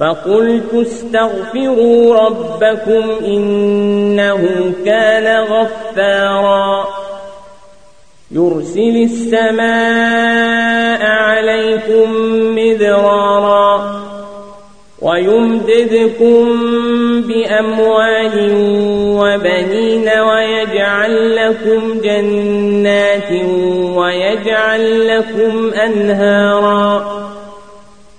فقلت استغفروا ربكم إنه كان غفارا. يرسل السماء عليكم مذرارا ويمددكم بأموال وبنين ويجعل لكم جنات ويجعل لكم أنهارا.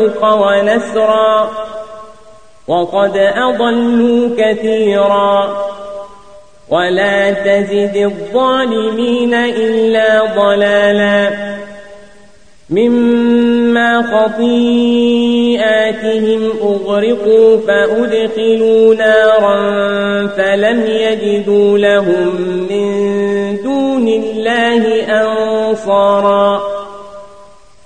ويعوق ونسرا. وقد أضلوا كثيرا. ولا تزد الظالمين إلا ضلالا. مما خطيئاتهم أغرقوا فأدخلوا نارا فلم يجدوا لهم من دون الله أنصارا.